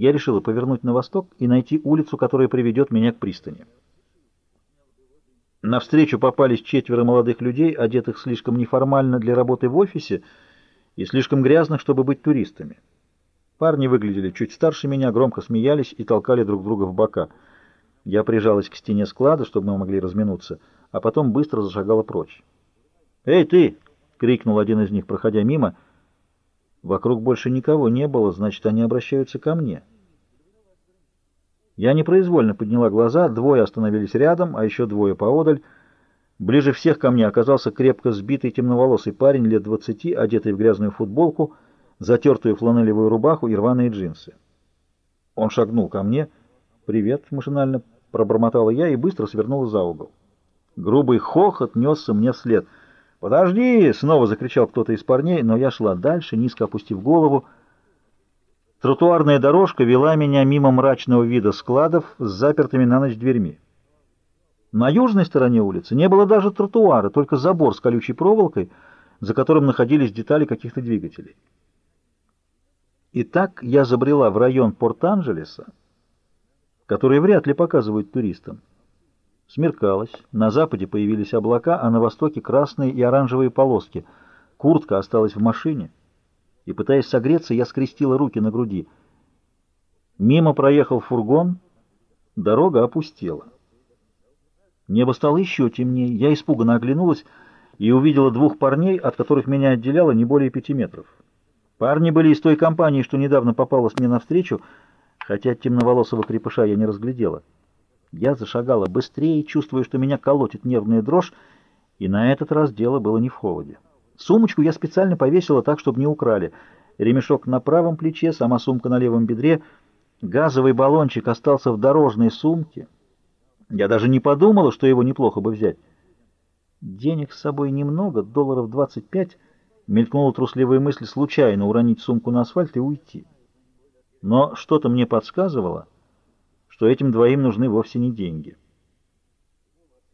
Я решила повернуть на восток и найти улицу, которая приведет меня к пристани. Навстречу попались четверо молодых людей, одетых слишком неформально для работы в офисе и слишком грязных, чтобы быть туристами. Парни выглядели чуть старше меня, громко смеялись и толкали друг друга в бока. Я прижалась к стене склада, чтобы мы могли разминуться, а потом быстро зашагала прочь. «Эй, ты!» — крикнул один из них, проходя мимо. Вокруг больше никого не было, значит, они обращаются ко мне. Я непроизвольно подняла глаза, двое остановились рядом, а еще двое поодаль. Ближе всех ко мне оказался крепко сбитый темноволосый парень лет двадцати, одетый в грязную футболку, затертую фланелевую рубаху и рваные джинсы. Он шагнул ко мне. «Привет», — машинально пробормотала я и быстро свернула за угол. Грубый хохот несся мне вслед. «Подожди!» — снова закричал кто-то из парней, но я шла дальше, низко опустив голову, Тротуарная дорожка вела меня мимо мрачного вида складов с запертыми на ночь дверьми. На южной стороне улицы не было даже тротуара, только забор с колючей проволокой, за которым находились детали каких-то двигателей. Итак, я забрела в район Порт-Анджелеса, который вряд ли показывают туристам. Смеркалось, на западе появились облака, а на востоке красные и оранжевые полоски. Куртка осталась в машине — и, пытаясь согреться, я скрестила руки на груди. Мимо проехал фургон, дорога опустела. Небо стало еще темнее, я испуганно оглянулась и увидела двух парней, от которых меня отделяло не более пяти метров. Парни были из той компании, что недавно попалась мне навстречу, хотя темноволосого крепыша я не разглядела. Я зашагала быстрее, чувствуя, что меня колотит нервная дрожь, и на этот раз дело было не в холоде. Сумочку я специально повесила так, чтобы не украли. Ремешок на правом плече, сама сумка на левом бедре. Газовый баллончик остался в дорожной сумке. Я даже не подумала, что его неплохо бы взять. Денег с собой немного, долларов 25. Мелькнула трусливая мысль случайно уронить сумку на асфальт и уйти. Но что-то мне подсказывало, что этим двоим нужны вовсе не деньги.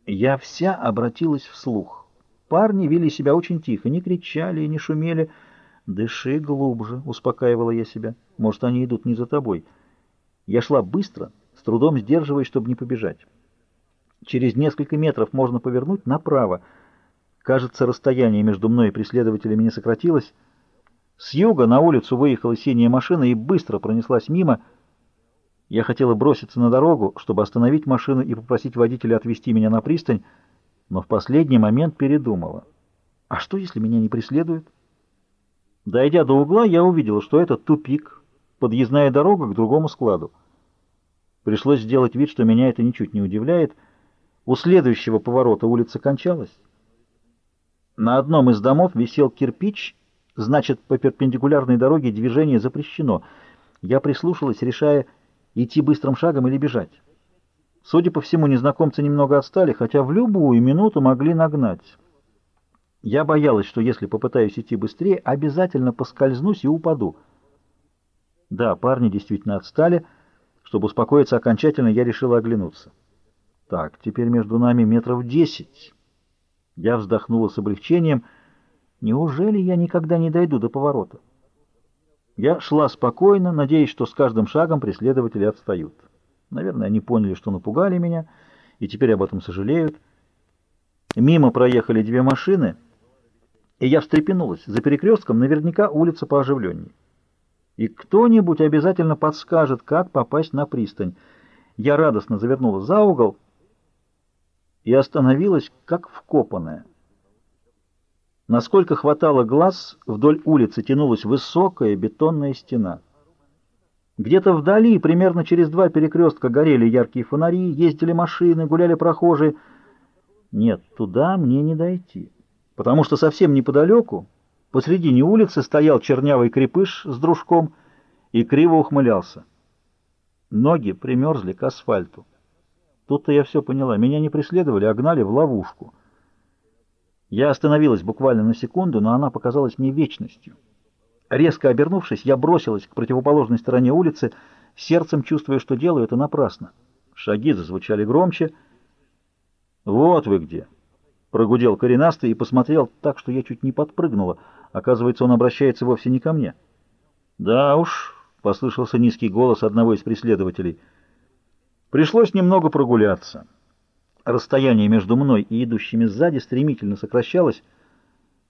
Я вся обратилась вслух. Парни вели себя очень тихо, не кричали и не шумели. «Дыши глубже», — успокаивала я себя. «Может, они идут не за тобой». Я шла быстро, с трудом сдерживаясь, чтобы не побежать. Через несколько метров можно повернуть направо. Кажется, расстояние между мной и преследователями не сократилось. С юга на улицу выехала синяя машина и быстро пронеслась мимо. Я хотела броситься на дорогу, чтобы остановить машину и попросить водителя отвезти меня на пристань, но в последний момент передумала. А что, если меня не преследуют? Дойдя до угла, я увидела, что это тупик, подъездная дорога к другому складу. Пришлось сделать вид, что меня это ничуть не удивляет. У следующего поворота улица кончалась. На одном из домов висел кирпич, значит, по перпендикулярной дороге движение запрещено. Я прислушалась, решая, идти быстрым шагом или бежать. Судя по всему, незнакомцы немного отстали, хотя в любую минуту могли нагнать. Я боялась, что если попытаюсь идти быстрее, обязательно поскользнусь и упаду. Да, парни действительно отстали. Чтобы успокоиться окончательно, я решила оглянуться. Так, теперь между нами метров десять. Я вздохнула с облегчением. Неужели я никогда не дойду до поворота? Я шла спокойно, надеясь, что с каждым шагом преследователи отстают. Наверное, они поняли, что напугали меня, и теперь об этом сожалеют. Мимо проехали две машины, и я встрепенулась. За перекрестком наверняка улица пооживленней. И кто-нибудь обязательно подскажет, как попасть на пристань. Я радостно завернула за угол и остановилась, как вкопанная. Насколько хватало глаз, вдоль улицы тянулась высокая бетонная стена — где-то вдали, примерно через два перекрестка, горели яркие фонари, ездили машины, гуляли прохожие. Нет, туда мне не дойти, потому что совсем неподалеку, посредине улицы, стоял чернявый крепыш с дружком и криво ухмылялся. Ноги примерзли к асфальту. Тут-то я все поняла. Меня не преследовали, а гнали в ловушку. Я остановилась буквально на секунду, но она показалась мне вечностью. Резко обернувшись, я бросилась к противоположной стороне улицы, сердцем чувствуя, что делаю это напрасно. Шаги зазвучали громче. «Вот вы где!» — прогудел коренастый и посмотрел так, что я чуть не подпрыгнула. Оказывается, он обращается вовсе не ко мне. «Да уж», — послышался низкий голос одного из преследователей. Пришлось немного прогуляться. Расстояние между мной и идущими сзади стремительно сокращалось,